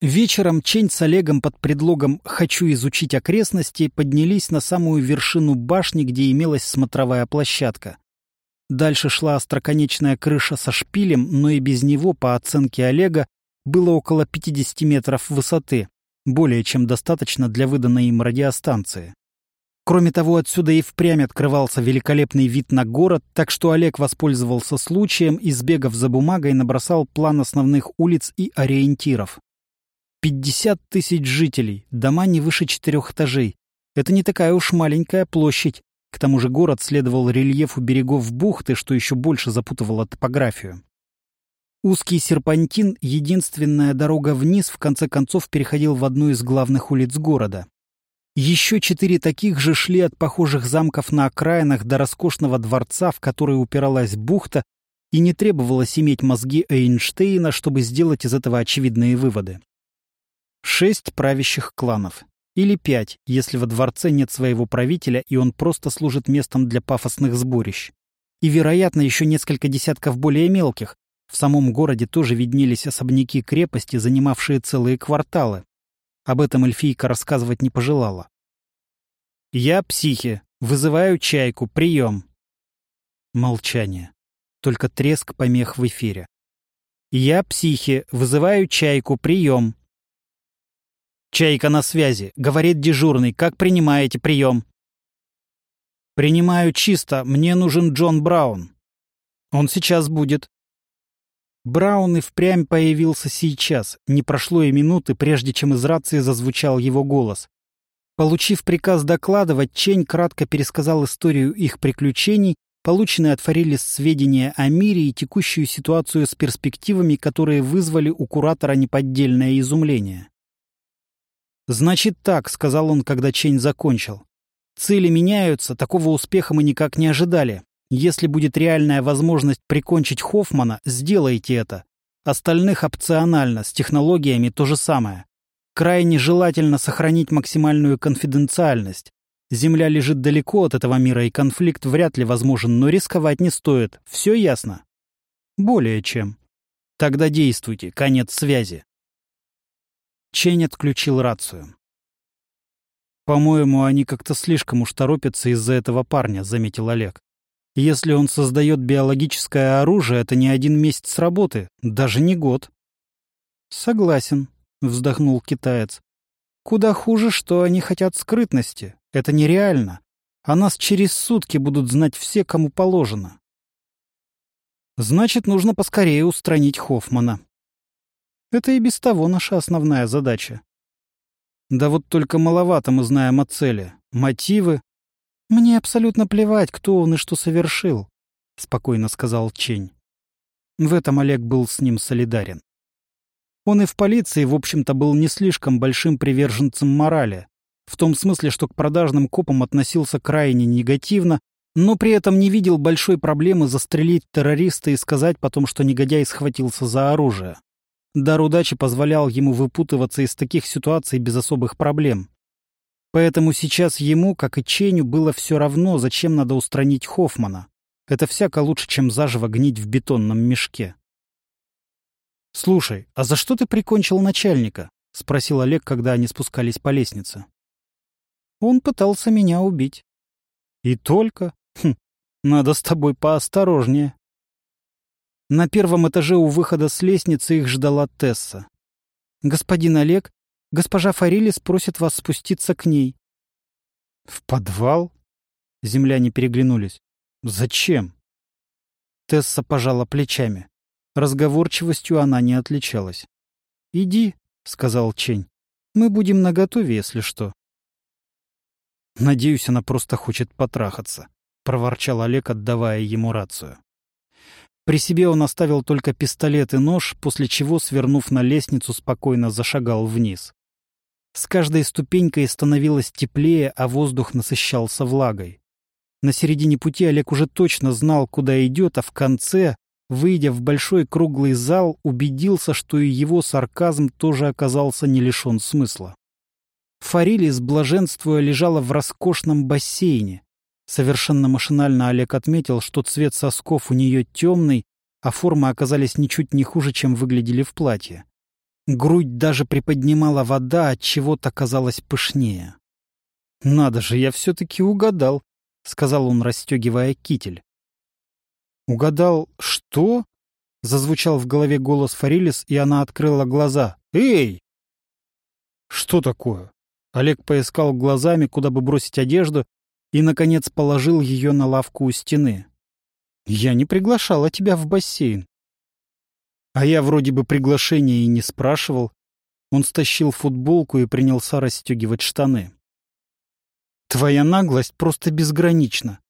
Вечером Чень с Олегом под предлогом «хочу изучить окрестности» поднялись на самую вершину башни, где имелась смотровая площадка. Дальше шла остроконечная крыша со шпилем, но и без него, по оценке Олега, было около 50 метров высоты, более чем достаточно для выданной им радиостанции. Кроме того, отсюда и впрямь открывался великолепный вид на город, так что Олег воспользовался случаем и, сбегав за бумагой, набросал план основных улиц и ориентиров. Пятьдесят тысяч жителей, дома не выше четырех этажей. Это не такая уж маленькая площадь. К тому же город следовал рельефу берегов бухты, что еще больше запутывало топографию. Узкий серпантин, единственная дорога вниз, в конце концов переходил в одну из главных улиц города. Еще четыре таких же шли от похожих замков на окраинах до роскошного дворца, в который упиралась бухта, и не требовалось иметь мозги Эйнштейна, чтобы сделать из этого очевидные выводы. Шесть правящих кланов. Или пять, если во дворце нет своего правителя, и он просто служит местом для пафосных сборищ. И, вероятно, еще несколько десятков более мелких. В самом городе тоже виднелись особняки крепости, занимавшие целые кварталы. Об этом эльфийка рассказывать не пожелала. «Я психи. Вызываю чайку. Прием». Молчание. Только треск помех в эфире. «Я психи. Вызываю чайку. Прием». «Чайка на связи», — говорит дежурный. «Как принимаете прием?» «Принимаю чисто. Мне нужен Джон Браун». «Он сейчас будет». Браун и впрямь появился сейчас. Не прошло и минуты, прежде чем из рации зазвучал его голос. Получив приказ докладывать, Чень кратко пересказал историю их приключений, полученные от Форелис сведения о мире и текущую ситуацию с перспективами, которые вызвали у куратора неподдельное изумление. «Значит так», — сказал он, когда Чень закончил. «Цели меняются, такого успеха мы никак не ожидали. Если будет реальная возможность прикончить Хоффмана, сделайте это. Остальных опционально, с технологиями то же самое. Крайне желательно сохранить максимальную конфиденциальность. Земля лежит далеко от этого мира, и конфликт вряд ли возможен, но рисковать не стоит. Все ясно? Более чем. Тогда действуйте. Конец связи. Чень отключил рацию. «По-моему, они как-то слишком уж торопятся из-за этого парня», — заметил Олег. «Если он создает биологическое оружие, это не один месяц работы, даже не год». «Согласен», — вздохнул китаец. «Куда хуже, что они хотят скрытности. Это нереально. А нас через сутки будут знать все, кому положено». «Значит, нужно поскорее устранить Хоффмана», это и без того наша основная задача. Да вот только маловато мы знаем о цели. Мотивы. Мне абсолютно плевать, кто он и что совершил, — спокойно сказал Чень. В этом Олег был с ним солидарен. Он и в полиции, в общем-то, был не слишком большим приверженцем морали, в том смысле, что к продажным копам относился крайне негативно, но при этом не видел большой проблемы застрелить террориста и сказать потом, что негодяй схватился за оружие. Дар удачи позволял ему выпутываться из таких ситуаций без особых проблем. Поэтому сейчас ему, как и Ченю, было все равно, зачем надо устранить Хоффмана. Это всяко лучше, чем заживо гнить в бетонном мешке. «Слушай, а за что ты прикончил начальника?» — спросил Олег, когда они спускались по лестнице. «Он пытался меня убить». «И только? Хм, надо с тобой поосторожнее». На первом этаже у выхода с лестницы их ждала Тесса. Господин Олег, госпожа Фарилис просит вас спуститься к ней». «В подвал?» Земляне переглянулись. «Зачем?» Тесса пожала плечами. Разговорчивостью она не отличалась. «Иди», — сказал Чень. «Мы будем наготове, если что». «Надеюсь, она просто хочет потрахаться», — проворчал Олег, отдавая ему рацию. При себе он оставил только пистолет и нож, после чего, свернув на лестницу, спокойно зашагал вниз. С каждой ступенькой становилось теплее, а воздух насыщался влагой. На середине пути Олег уже точно знал, куда идет, а в конце, выйдя в большой круглый зал, убедился, что и его сарказм тоже оказался не лишен смысла. Фарилис, блаженствуя, лежала в роскошном бассейне, Совершенно машинально Олег отметил, что цвет сосков у нее темный, а формы оказались ничуть не хуже, чем выглядели в платье. Грудь даже приподнимала вода, от чего-то казалась пышнее. «Надо же, я все-таки угадал», — сказал он, расстегивая китель. «Угадал что?» — зазвучал в голове голос Фарилис, и она открыла глаза. «Эй!» «Что такое?» Олег поискал глазами, куда бы бросить одежду, и, наконец, положил ее на лавку у стены. «Я не приглашала тебя в бассейн». А я вроде бы приглашения и не спрашивал. Он стащил футболку и принялся расстегивать штаны. «Твоя наглость просто безгранична».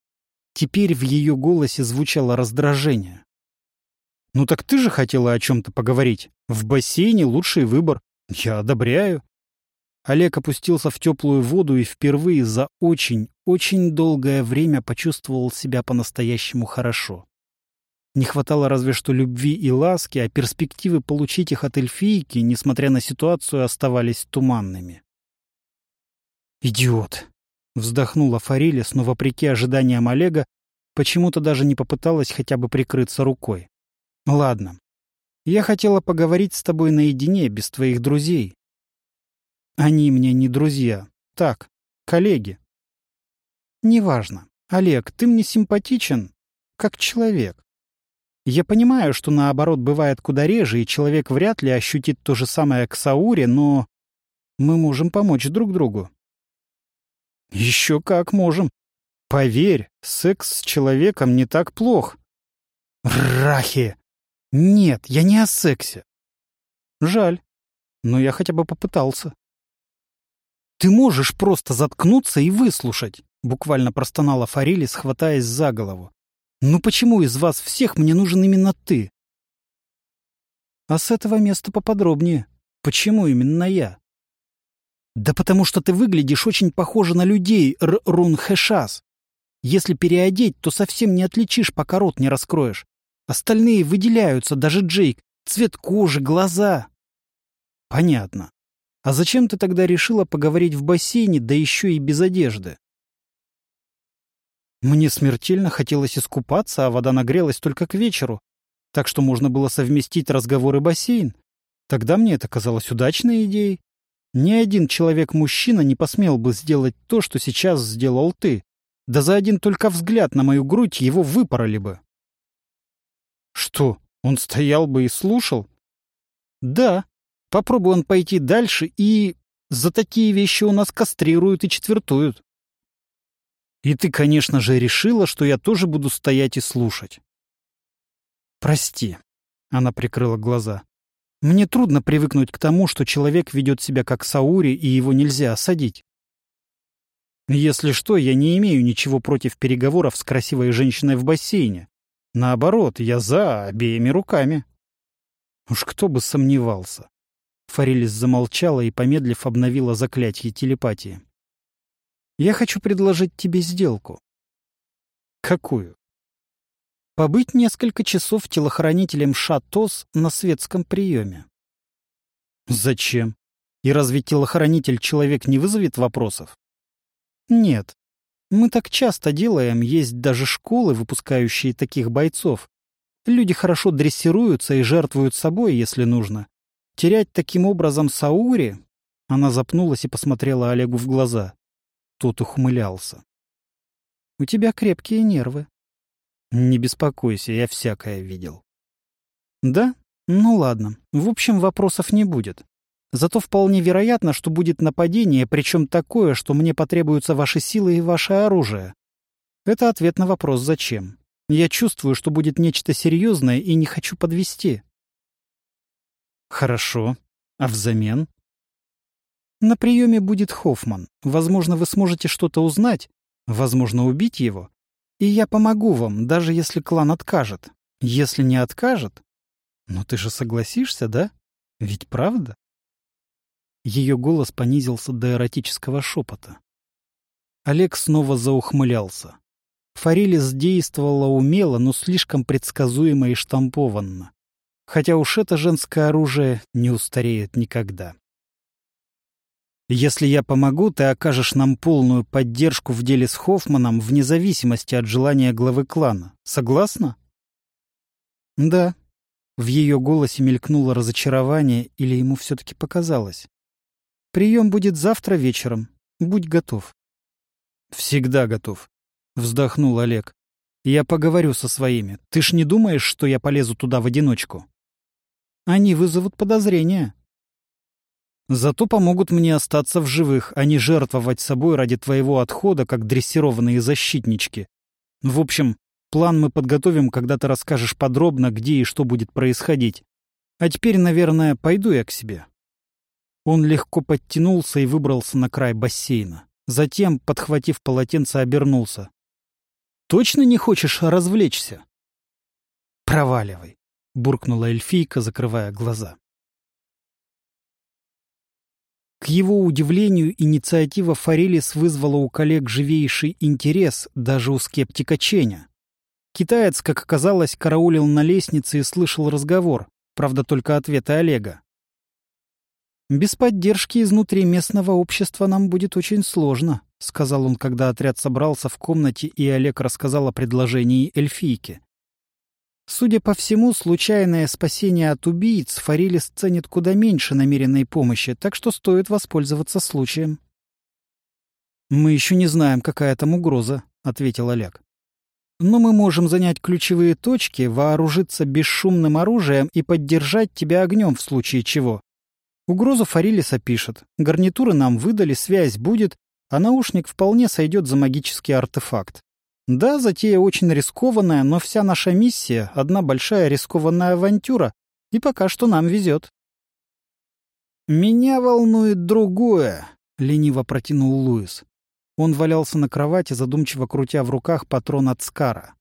Теперь в ее голосе звучало раздражение. «Ну так ты же хотела о чем-то поговорить. В бассейне лучший выбор. Я одобряю». Олег опустился в теплую воду и впервые за очень, очень долгое время почувствовал себя по-настоящему хорошо. Не хватало разве что любви и ласки, а перспективы получить их от эльфийки, несмотря на ситуацию, оставались туманными. «Идиот!» — вздохнула Фарилис, но, вопреки ожиданиям Олега, почему-то даже не попыталась хотя бы прикрыться рукой. «Ладно. Я хотела поговорить с тобой наедине, без твоих друзей, они мне не друзья. Так, коллеги. Неважно. Олег, ты мне симпатичен, как человек. Я понимаю, что наоборот бывает куда реже, и человек вряд ли ощутит то же самое к Сауре, но мы можем помочь друг другу. Еще как можем. Поверь, секс с человеком не так плох. Рахи! Нет, я не о сексе. Жаль, но я хотя бы попытался. «Ты можешь просто заткнуться и выслушать», — буквально простонала Фарилис, хватаясь за голову. «Ну почему из вас всех мне нужен именно ты?» «А с этого места поподробнее. Почему именно я?» «Да потому что ты выглядишь очень похоже на людей, Р-Рун Хэшас. Если переодеть, то совсем не отличишь, пока рот не раскроешь. Остальные выделяются, даже Джейк. Цвет кожи, глаза». «Понятно. А зачем ты тогда решила поговорить в бассейне, да еще и без одежды? Мне смертельно хотелось искупаться, а вода нагрелась только к вечеру, так что можно было совместить разговор и бассейн. Тогда мне это казалось удачной идеей. Ни один человек-мужчина не посмел бы сделать то, что сейчас сделал ты. Да за один только взгляд на мою грудь его выпороли бы. Что, он стоял бы и слушал? Да, Попробуй он пойти дальше, и за такие вещи у нас кастрируют и четвертуют. И ты, конечно же, решила, что я тоже буду стоять и слушать. Прости. Она прикрыла глаза. Мне трудно привыкнуть к тому, что человек ведет себя как Саури, и его нельзя осадить. Если что, я не имею ничего против переговоров с красивой женщиной в бассейне. Наоборот, я за обеими руками. Уж кто бы сомневался. Фарилис замолчала и, помедлив, обновила заклятие телепатии. «Я хочу предложить тебе сделку». «Какую?» «Побыть несколько часов телохранителем Шатос на светском приеме». «Зачем? И разве телохранитель человек не вызовет вопросов?» «Нет. Мы так часто делаем, есть даже школы, выпускающие таких бойцов. Люди хорошо дрессируются и жертвуют собой, если нужно. Терять таким образом Саури... Она запнулась и посмотрела Олегу в глаза. Тот ухмылялся. «У тебя крепкие нервы». «Не беспокойся, я всякое видел». «Да? Ну ладно. В общем, вопросов не будет. Зато вполне вероятно, что будет нападение, причем такое, что мне потребуются ваши силы и ваше оружие. Это ответ на вопрос «зачем?». Я чувствую, что будет нечто серьезное и не хочу подвести. Хорошо. А взамен? На приеме будет Хоффман. Возможно, вы сможете что-то узнать, возможно, убить его. И я помогу вам, даже если клан откажет. Если не откажет... Но ты же согласишься, да? Ведь правда? Ее голос понизился до эротического шепота. Олег снова заухмылялся. Форелис действовала умело, но слишком предсказуемо и штампованно. Хотя уж это женское оружие не устареет никогда. Если я помогу, ты окажешь нам полную поддержку в деле с Хоффманом вне зависимости от желания главы клана. Согласна? Да. В ее голосе мелькнуло разочарование, или ему все-таки показалось. Прием будет завтра вечером. Будь готов. Всегда готов. Вздохнул Олег. Я поговорю со своими. Ты ж не думаешь, что я полезу туда в одиночку? Они вызовут подозрения. Зато помогут мне остаться в живых, а не жертвовать собой ради твоего отхода, как дрессированные защитнички. В общем, план мы подготовим, когда ты расскажешь подробно, где и что будет происходить. А теперь, наверное, пойду я к себе. Он легко подтянулся и выбрался на край бассейна. Затем, подхватив полотенце, обернулся. «Точно не хочешь развлечься?» «Проваливай», — буркнула эльфийка, закрывая глаза. К его удивлению, инициатива Форелис вызвала у коллег живейший интерес даже у скептика Ченя. Китаец, как оказалось, караулил на лестнице и слышал разговор, правда, только ответы Олега. «Без поддержки изнутри местного общества нам будет очень сложно», — сказал он, когда отряд собрался в комнате, и Олег рассказал о предложении эльфийки. Судя по всему, случайное спасение от убийц Форелис ценит куда меньше намеренной помощи, так что стоит воспользоваться случаем. «Мы еще не знаем, какая там угроза», — ответил Олег. «Но мы можем занять ключевые точки, вооружиться бесшумным оружием и поддержать тебя огнем в случае чего. Угрозу Фарилиса пишет. Гарнитуры нам выдали, связь будет, а наушник вполне сойдет за магический артефакт. Да, затея очень рискованная, но вся наша миссия — одна большая рискованная авантюра, и пока что нам везет. «Меня волнует другое», — лениво протянул Луис. Он валялся на кровати, задумчиво крутя в руках патрон от Скара.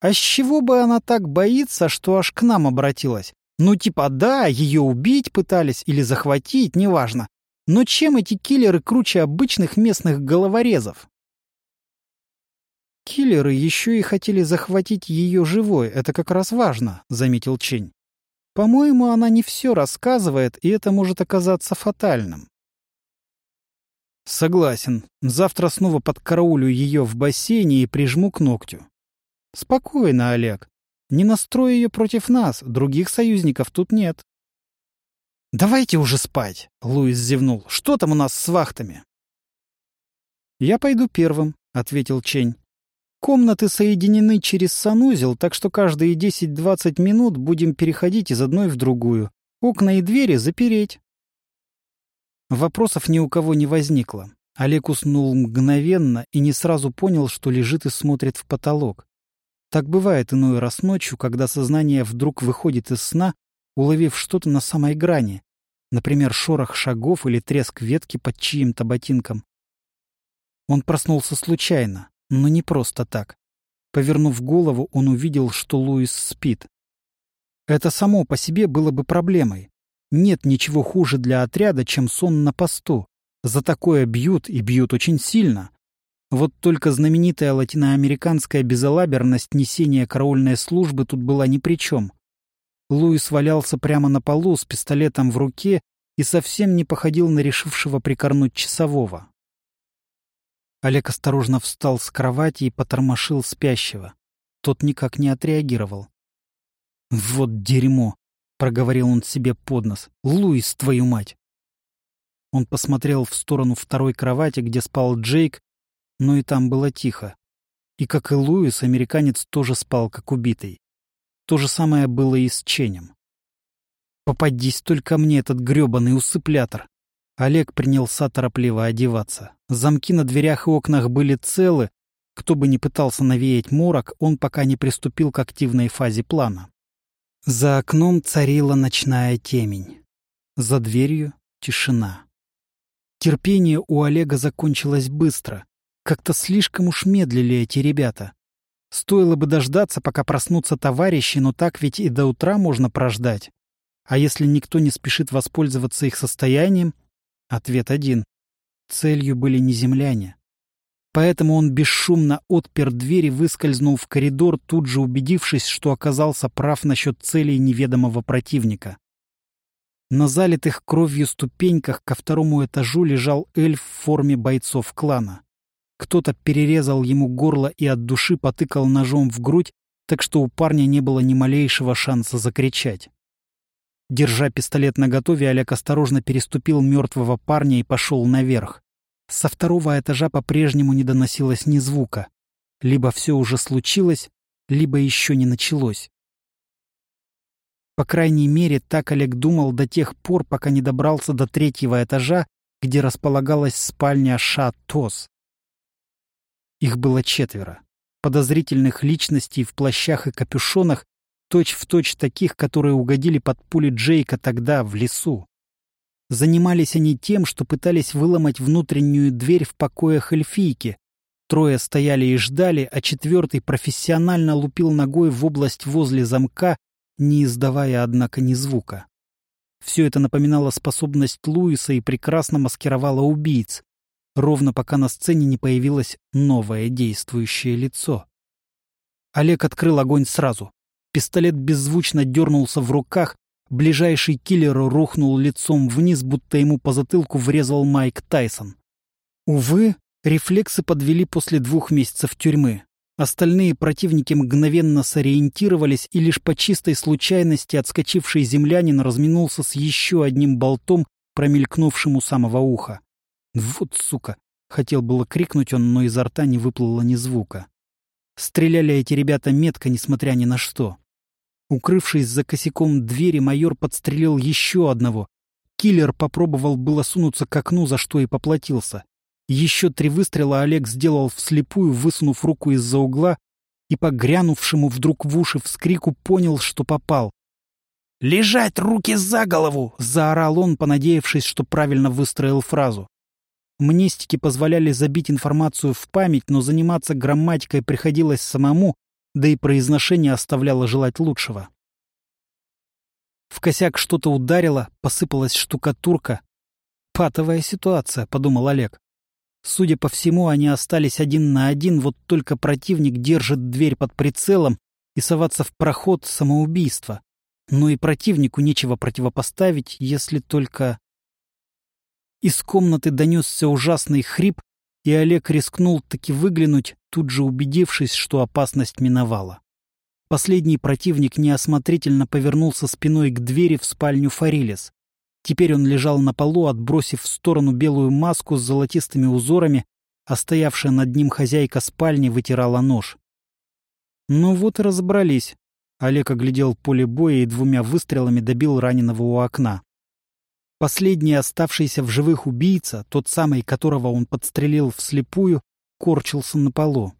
«А с чего бы она так боится, что аж к нам обратилась? Ну типа да, ее убить пытались или захватить, неважно. Но чем эти киллеры круче обычных местных головорезов? Киллеры еще и хотели захватить ее живой, это как раз важно, заметил Чень. По-моему, она не все рассказывает, и это может оказаться фатальным. Согласен. Завтра снова подкараулю ее в бассейне и прижму к ногтю. Спокойно, Олег. Не настрой ее против нас, других союзников тут нет. «Давайте уже спать», — Луис зевнул. «Что там у нас с вахтами?» «Я пойду первым», — ответил Чень. «Комнаты соединены через санузел, так что каждые 10-20 минут будем переходить из одной в другую. Окна и двери запереть». Вопросов ни у кого не возникло. Олег уснул мгновенно и не сразу понял, что лежит и смотрит в потолок. Так бывает иной раз ночью, когда сознание вдруг выходит из сна, уловив что-то на самой грани, например, шорох шагов или треск ветки под чьим-то ботинком. Он проснулся случайно, но не просто так. Повернув голову, он увидел, что Луис спит. Это само по себе было бы проблемой. Нет ничего хуже для отряда, чем сон на посту. За такое бьют, и бьют очень сильно. Вот только знаменитая латиноамериканская безалаберность несения караульной службы тут была ни при чем. Луис валялся прямо на полу с пистолетом в руке и совсем не походил на решившего прикорнуть часового. Олег осторожно встал с кровати и потормошил спящего. Тот никак не отреагировал. «Вот дерьмо!» — проговорил он себе под нос. «Луис, твою мать!» Он посмотрел в сторону второй кровати, где спал Джейк, но и там было тихо. И, как и Луис, американец тоже спал, как убитый. То же самое было и с Ченем. Попадись только мне этот грёбаный усыплятор. Олег принялся торопливо одеваться. Замки на дверях и окнах были целы. Кто бы ни пытался навеять морок, он пока не приступил к активной фазе плана. За окном царила ночная темень. За дверью — тишина. Терпение у Олега закончилось быстро. Как-то слишком уж медлили эти ребята. Стоило бы дождаться, пока проснутся товарищи, но так ведь и до утра можно прождать. А если никто не спешит воспользоваться их состоянием? Ответ один. Целью были не земляне. Поэтому он бесшумно отпер дверь и выскользнул в коридор, тут же убедившись, что оказался прав насчет целей неведомого противника. На залитых кровью ступеньках ко второму этажу лежал эльф в форме бойцов клана. Кто-то перерезал ему горло и от души потыкал ножом в грудь, так что у парня не было ни малейшего шанса закричать. Держа пистолет наготове, Олег осторожно переступил мертвого парня и пошел наверх. Со второго этажа по-прежнему не доносилось ни звука. Либо все уже случилось, либо еще не началось. По крайней мере, так Олег думал до тех пор, пока не добрался до третьего этажа, где располагалась спальня Ша-Тос. Их было четверо. Подозрительных личностей в плащах и капюшонах, точь-в-точь точь таких, которые угодили под пули Джейка тогда, в лесу. Занимались они тем, что пытались выломать внутреннюю дверь в покоях эльфийки. Трое стояли и ждали, а четвертый профессионально лупил ногой в область возле замка, не издавая, однако, ни звука. Все это напоминало способность Луиса и прекрасно маскировало убийц ровно пока на сцене не появилось новое действующее лицо. Олег открыл огонь сразу. Пистолет беззвучно дернулся в руках, ближайший киллер рухнул лицом вниз, будто ему по затылку врезал Майк Тайсон. Увы, рефлексы подвели после двух месяцев тюрьмы. Остальные противники мгновенно сориентировались, и лишь по чистой случайности отскочивший землянин разминулся с еще одним болтом, промелькнувшим у самого уха. Вот сука! Хотел было крикнуть он, но изо рта не выплыло ни звука. Стреляли эти ребята метко, несмотря ни на что. Укрывшись за косяком двери, майор подстрелил еще одного. Киллер попробовал было сунуться к окну, за что и поплатился. Еще три выстрела Олег сделал вслепую, высунув руку из-за угла, и по грянувшему вдруг в уши вскрику понял, что попал. «Лежать! Руки за голову!» — заорал он, понадеявшись, что правильно выстроил фразу. Мнестики позволяли забить информацию в память, но заниматься грамматикой приходилось самому, да и произношение оставляло желать лучшего. В косяк что-то ударило, посыпалась штукатурка. «Патовая ситуация», — подумал Олег. Судя по всему, они остались один на один, вот только противник держит дверь под прицелом, и соваться в проход — самоубийство. Но и противнику нечего противопоставить, если только... Из комнаты донесся ужасный хрип, и Олег рискнул таки выглянуть, тут же убедившись, что опасность миновала. Последний противник неосмотрительно повернулся спиной к двери в спальню Фарилес. Теперь он лежал на полу, отбросив в сторону белую маску с золотистыми узорами, а стоявшая над ним хозяйка спальни вытирала нож. Ну вот и разобрались. Олег оглядел поле боя и двумя выстрелами добил раненого у окна. Последний оставшийся в живых убийца, тот самый, которого он подстрелил вслепую, корчился на полу.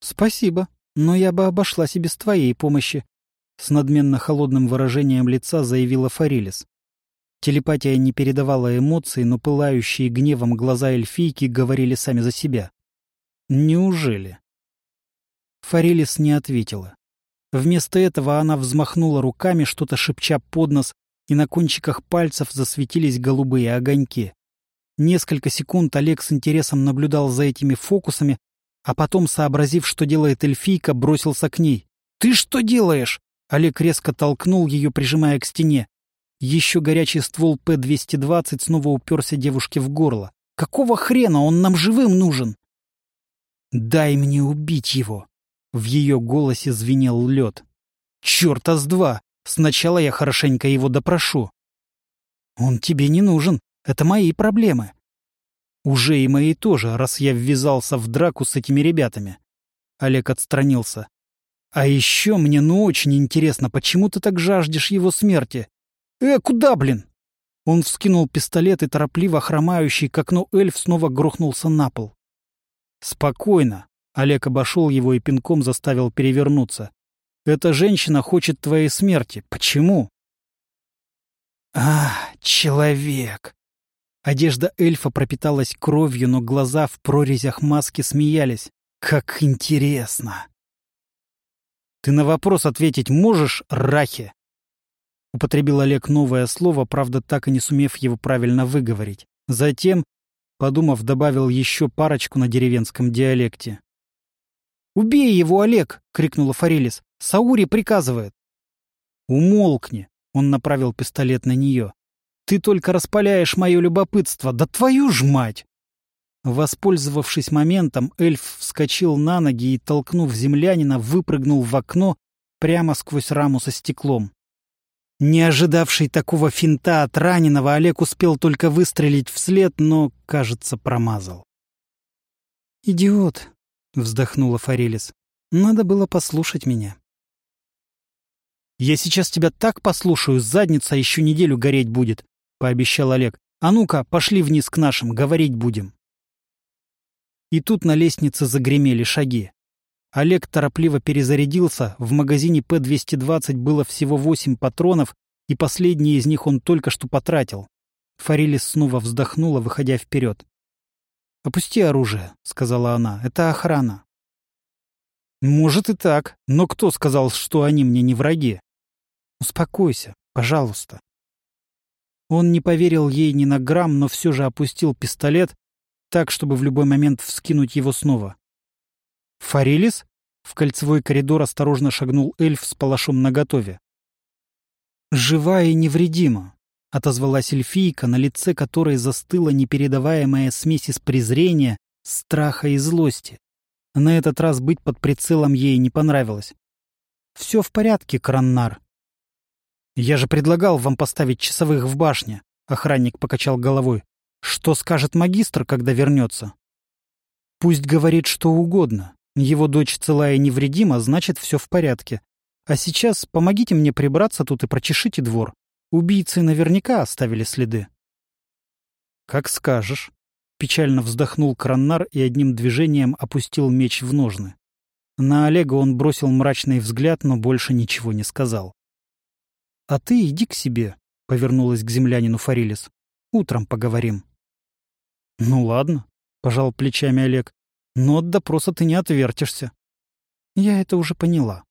«Спасибо, но я бы обошлась и без твоей помощи», — с надменно холодным выражением лица заявила Фарилис. Телепатия не передавала эмоций, но пылающие гневом глаза эльфийки говорили сами за себя. «Неужели?» Фарилис не ответила. Вместо этого она взмахнула руками, что-то шепча под нос, и на кончиках пальцев засветились голубые огоньки. Несколько секунд Олег с интересом наблюдал за этими фокусами, а потом, сообразив, что делает эльфийка, бросился к ней. «Ты что делаешь?» Олег резко толкнул ее, прижимая к стене. Еще горячий ствол П-220 снова уперся девушке в горло. «Какого хрена? Он нам живым нужен!» «Дай мне убить его!» В ее голосе звенел лед. «Черта с два! Сначала я хорошенько его допрошу. Он тебе не нужен. Это мои проблемы. Уже и мои тоже, раз я ввязался в драку с этими ребятами. Олег отстранился. А еще мне ну очень интересно, почему ты так жаждешь его смерти? Э, куда, блин? Он вскинул пистолет и торопливо хромающий к окну эльф снова грохнулся на пол. Спокойно. Олег обошел его и пинком заставил перевернуться. Эта женщина хочет твоей смерти. Почему? А, человек. Одежда эльфа пропиталась кровью, но глаза в прорезях маски смеялись. Как интересно. Ты на вопрос ответить можешь, Рахи? Употребил Олег новое слово, правда, так и не сумев его правильно выговорить. Затем, подумав, добавил еще парочку на деревенском диалекте. «Убей его, Олег!» — крикнула Форелис. Саури приказывает. Умолкни. Он направил пистолет на нее. Ты только распаляешь мое любопытство. Да твою ж мать! Воспользовавшись моментом, эльф вскочил на ноги и, толкнув землянина, выпрыгнул в окно прямо сквозь раму со стеклом. Не ожидавший такого финта от раненого, Олег успел только выстрелить вслед, но, кажется, промазал. «Идиот!» — вздохнула Форелис. «Надо было послушать меня». «Я сейчас тебя так послушаю, задница еще неделю гореть будет», — пообещал Олег. «А ну-ка, пошли вниз к нашим, говорить будем». И тут на лестнице загремели шаги. Олег торопливо перезарядился, в магазине П-220 было всего восемь патронов, и последний из них он только что потратил. Форелис снова вздохнула, выходя вперед. «Опусти оружие», — сказала она, — «это охрана». «Может и так, но кто сказал, что они мне не враги?» Успокойся, пожалуйста. Он не поверил ей ни на грамм, но все же опустил пистолет так, чтобы в любой момент вскинуть его снова. «Форелис?» — в кольцевой коридор осторожно шагнул эльф с палашом наготове. «Жива и невредима», — отозвалась эльфийка, на лице которой застыла непередаваемая смесь из презрения, страха и злости. На этот раз быть под прицелом ей не понравилось. «Все в порядке, Краннар», «Я же предлагал вам поставить часовых в башне», — охранник покачал головой. «Что скажет магистр, когда вернется?» «Пусть говорит что угодно. Его дочь целая и невредима, значит, все в порядке. А сейчас помогите мне прибраться тут и прочешите двор. Убийцы наверняка оставили следы». «Как скажешь», — печально вздохнул Краннар и одним движением опустил меч в ножны. На Олега он бросил мрачный взгляд, но больше ничего не сказал. «А ты иди к себе», — повернулась к землянину Фарилис. «Утром поговорим». «Ну ладно», — пожал плечами Олег. «Но от допроса ты не отвертишься». «Я это уже поняла».